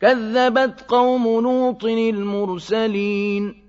كَذَّبَتْ قَوْمُ لُوطٍ الْمُرْسَلِينَ